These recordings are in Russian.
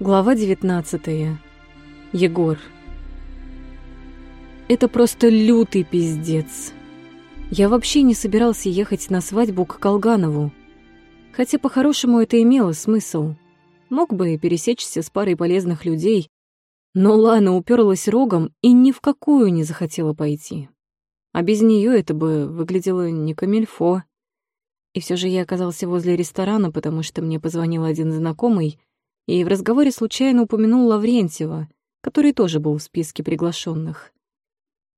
Глава 19. Егор. Это просто лютый пиздец. Я вообще не собирался ехать на свадьбу к Колганову. Хотя по-хорошему это имело смысл. Мог бы и пересечься с парой полезных людей, но Лана уперлась рогом и ни в какую не захотела пойти. А без нее это бы выглядело не камильфо. И все же я оказался возле ресторана, потому что мне позвонил один знакомый и в разговоре случайно упомянул Лаврентьева, который тоже был в списке приглашенных.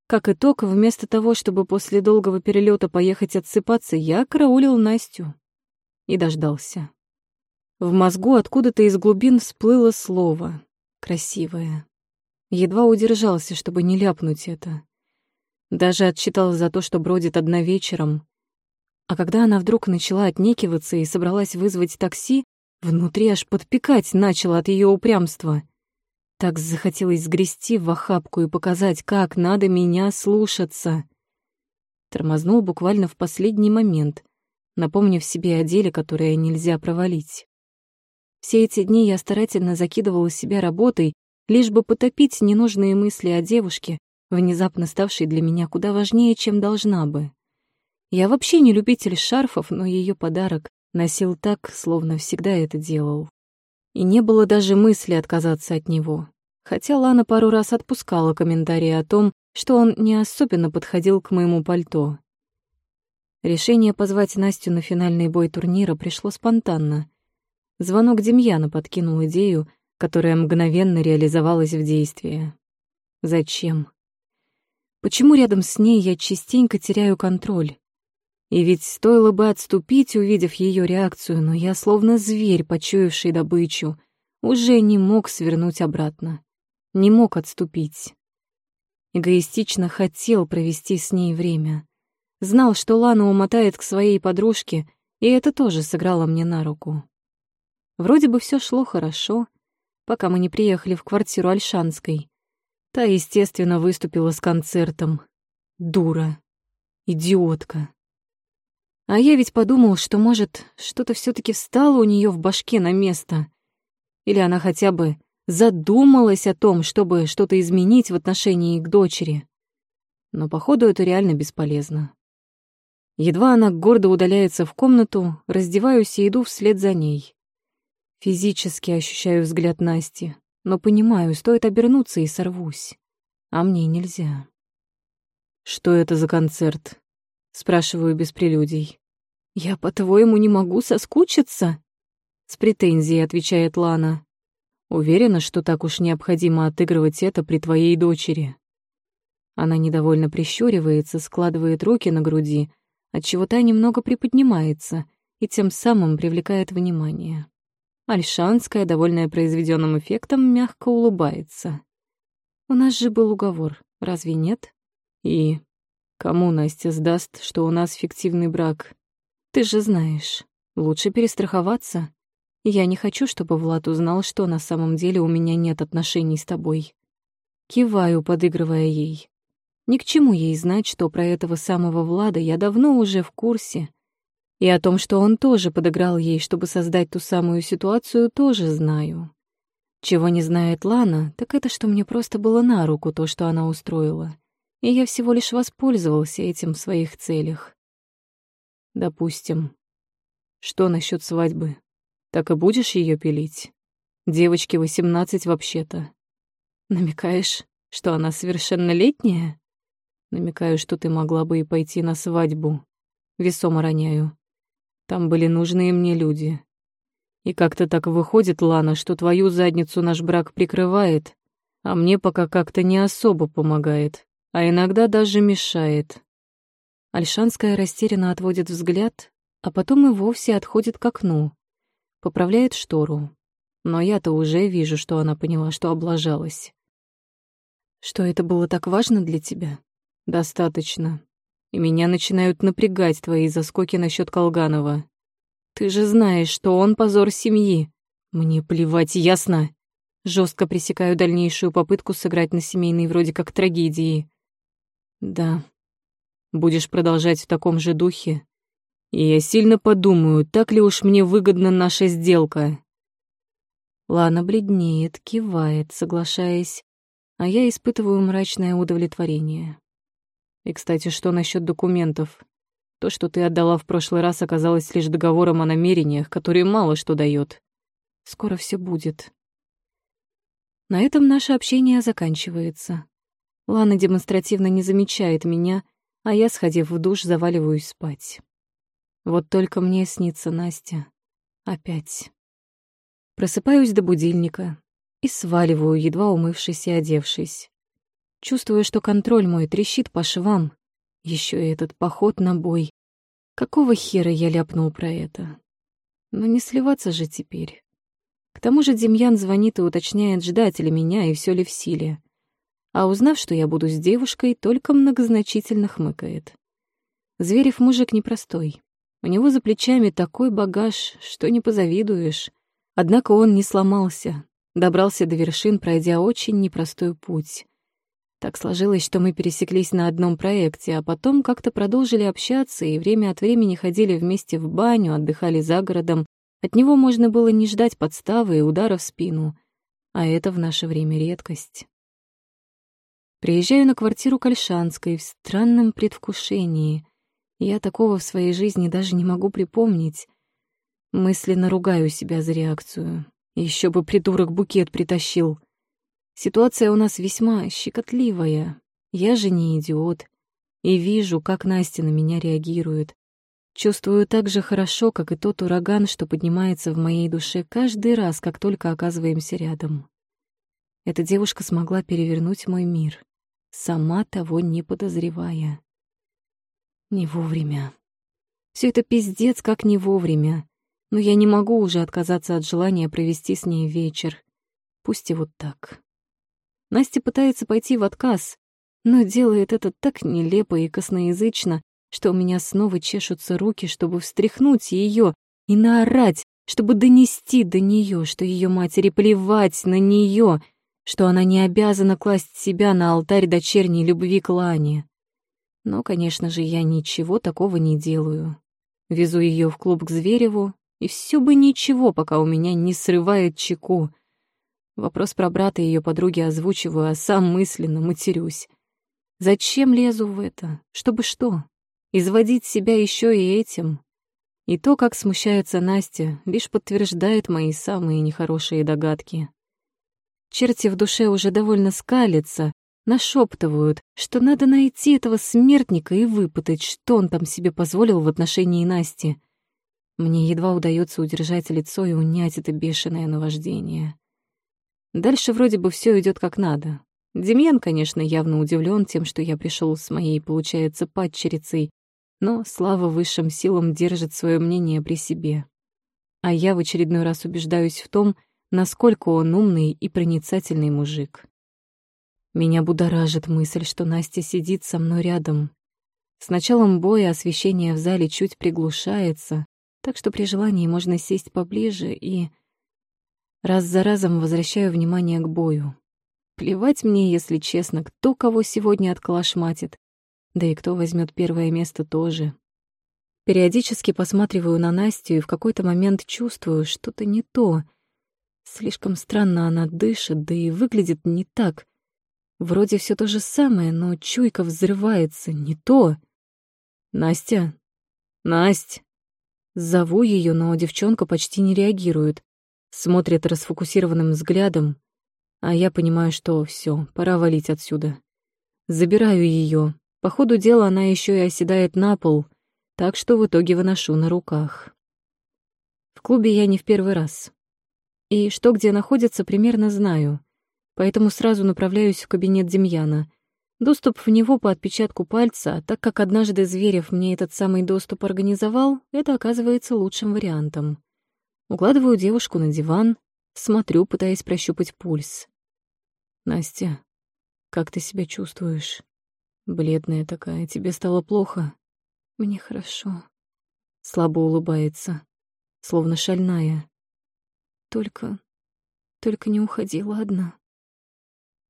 Как итог, вместо того, чтобы после долгого перелета поехать отсыпаться, я караулил Настю и дождался. В мозгу откуда-то из глубин всплыло слово «красивое». Едва удержался, чтобы не ляпнуть это. Даже отчитал за то, что бродит одна вечером, а когда она вдруг начала отнекиваться и собралась вызвать такси, внутри аж подпекать начала от ее упрямства. Так захотелось сгрести в охапку и показать, как надо меня слушаться. Тормознул буквально в последний момент, напомнив себе о деле, которое нельзя провалить. Все эти дни я старательно закидывала себя работой, лишь бы потопить ненужные мысли о девушке, внезапно ставшей для меня куда важнее, чем должна бы. Я вообще не любитель шарфов, но ее подарок носил так, словно всегда это делал. И не было даже мысли отказаться от него. Хотя Лана пару раз отпускала комментарии о том, что он не особенно подходил к моему пальто. Решение позвать Настю на финальный бой турнира пришло спонтанно. Звонок Демьяна подкинул идею, которая мгновенно реализовалась в действии. Зачем? Почему рядом с ней я частенько теряю контроль? И ведь стоило бы отступить, увидев ее реакцию, но я, словно зверь, почуявший добычу, уже не мог свернуть обратно. Не мог отступить. Эгоистично хотел провести с ней время. Знал, что Лана умотает к своей подружке, и это тоже сыграло мне на руку. Вроде бы все шло хорошо, пока мы не приехали в квартиру Альшанской. Та, естественно, выступила с концертом. Дура. Идиотка. А я ведь подумал, что, может, что-то все таки встало у нее в башке на место. Или она хотя бы задумалась о том, чтобы что-то изменить в отношении к дочери. Но, походу, это реально бесполезно. Едва она гордо удаляется в комнату, раздеваюсь и иду вслед за ней. Физически ощущаю взгляд Насти, но понимаю, стоит обернуться и сорвусь. А мне нельзя. «Что это за концерт?» — спрашиваю без прелюдий. «Я, по-твоему, не могу соскучиться?» С претензией отвечает Лана. «Уверена, что так уж необходимо отыгрывать это при твоей дочери». Она недовольно прищуривается, складывает руки на груди, отчего та немного приподнимается и тем самым привлекает внимание. Альшанская, довольная произведенным эффектом, мягко улыбается. «У нас же был уговор, разве нет?» «И кому Настя сдаст, что у нас фиктивный брак?» Ты же знаешь, лучше перестраховаться. Я не хочу, чтобы Влад узнал, что на самом деле у меня нет отношений с тобой. Киваю, подыгрывая ей. Ни к чему ей знать, что про этого самого Влада я давно уже в курсе. И о том, что он тоже подыграл ей, чтобы создать ту самую ситуацию, тоже знаю. Чего не знает Лана, так это, что мне просто было на руку то, что она устроила. И я всего лишь воспользовался этим в своих целях. Допустим. Что насчет свадьбы? Так и будешь ее пилить? Девочке восемнадцать вообще-то. Намекаешь, что она совершеннолетняя? Намекаю, что ты могла бы и пойти на свадьбу. Весомо роняю. Там были нужные мне люди. И как-то так выходит, Лана, что твою задницу наш брак прикрывает, а мне пока как-то не особо помогает, а иногда даже мешает. Альшанская растерянно отводит взгляд, а потом и вовсе отходит к окну, поправляет штору. Но я-то уже вижу, что она поняла, что облажалась. Что это было так важно для тебя? Достаточно. И меня начинают напрягать твои заскоки насчет Колганова. Ты же знаешь, что он позор семьи. Мне плевать, ясно? Жестко пресекаю дальнейшую попытку сыграть на семейной вроде как трагедии. Да, Будешь продолжать в таком же духе, и я сильно подумаю, так ли уж мне выгодна наша сделка. Лана бледнеет, кивает, соглашаясь, а я испытываю мрачное удовлетворение. И, кстати, что насчет документов? То, что ты отдала в прошлый раз, оказалось лишь договором о намерениях, который мало что дает. Скоро все будет. На этом наше общение заканчивается. Лана демонстративно не замечает меня, а я, сходив в душ, заваливаюсь спать. Вот только мне снится Настя. Опять. Просыпаюсь до будильника и сваливаю, едва умывшись и одевшись. Чувствую, что контроль мой трещит по швам. Еще и этот поход на бой. Какого хера я ляпнул про это? Но не сливаться же теперь. К тому же Демьян звонит и уточняет, ждать ли меня и все ли в силе. А узнав, что я буду с девушкой, только многозначительно хмыкает. Зверев мужик непростой. У него за плечами такой багаж, что не позавидуешь. Однако он не сломался, добрался до вершин, пройдя очень непростой путь. Так сложилось, что мы пересеклись на одном проекте, а потом как-то продолжили общаться и время от времени ходили вместе в баню, отдыхали за городом. От него можно было не ждать подставы и удара в спину, а это в наше время редкость. Приезжаю на квартиру Кальшанской в странном предвкушении. Я такого в своей жизни даже не могу припомнить. Мысленно ругаю себя за реакцию. Еще бы придурок букет притащил. Ситуация у нас весьма щекотливая. Я же не идиот. И вижу, как Настя на меня реагирует. Чувствую так же хорошо, как и тот ураган, что поднимается в моей душе каждый раз, как только оказываемся рядом. Эта девушка смогла перевернуть мой мир, сама того не подозревая. Не вовремя. Все это пиздец, как не вовремя. Но я не могу уже отказаться от желания провести с ней вечер. Пусть и вот так. Настя пытается пойти в отказ, но делает это так нелепо и косноязычно, что у меня снова чешутся руки, чтобы встряхнуть ее и наорать, чтобы донести до нее, что ее матери плевать на нее, что она не обязана класть себя на алтарь дочерней любви к Лане. Но, конечно же, я ничего такого не делаю. Везу ее в клуб к Звереву, и все бы ничего, пока у меня не срывает чеку. Вопрос про брата и ее подруги озвучиваю, а сам мысленно матерюсь. Зачем лезу в это? Чтобы что? Изводить себя еще и этим? И то, как смущается Настя, лишь подтверждает мои самые нехорошие догадки. Черти в душе уже довольно скалятся, нашептывают, что надо найти этого смертника и выпытать, что он там себе позволил в отношении Насти. Мне едва удается удержать лицо и унять это бешеное наваждение. Дальше вроде бы все идет как надо. Демьян, конечно, явно удивлен тем, что я пришел с моей, получается, падчерицей, но слава высшим силам держит свое мнение при себе. А я в очередной раз убеждаюсь в том, насколько он умный и проницательный мужик. Меня будоражит мысль, что Настя сидит со мной рядом. С началом боя освещение в зале чуть приглушается, так что при желании можно сесть поближе и Раз за разом возвращаю внимание к бою. Плевать мне, если честно, кто кого сегодня отколошматит. Да и кто возьмет первое место тоже. Периодически посматриваю на Настю и в какой-то момент чувствую что-то не то. Слишком странно она дышит, да и выглядит не так. Вроде все то же самое, но чуйка взрывается, не то. «Настя! Насть!» Зову ее, но девчонка почти не реагирует смотрит расфокусированным взглядом, а я понимаю, что все, пора валить отсюда. Забираю ее. По ходу дела она еще и оседает на пол, так что в итоге выношу на руках. В клубе я не в первый раз. И что где находится, примерно знаю, поэтому сразу направляюсь в кабинет Демьяна. Доступ в него по отпечатку пальца, так как однажды Зверев мне этот самый доступ организовал, это оказывается лучшим вариантом. Укладываю девушку на диван, смотрю, пытаясь прощупать пульс. «Настя, как ты себя чувствуешь? Бледная такая, тебе стало плохо?» «Мне хорошо». Слабо улыбается, словно шальная. «Только... только не уходи, ладно?»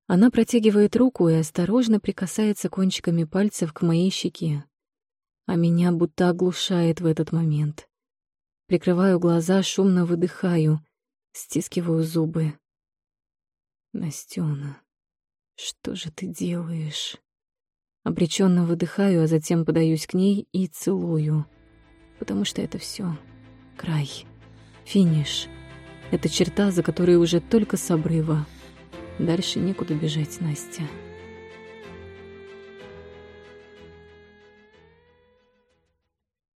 Она протягивает руку и осторожно прикасается кончиками пальцев к моей щеке, а меня будто оглушает в этот момент. Прикрываю глаза, шумно выдыхаю. Стискиваю зубы. Настена, что же ты делаешь? Обреченно выдыхаю, а затем подаюсь к ней и целую. Потому что это все край, финиш. Это черта, за которой уже только с обрыва. Дальше некуда бежать, Настя.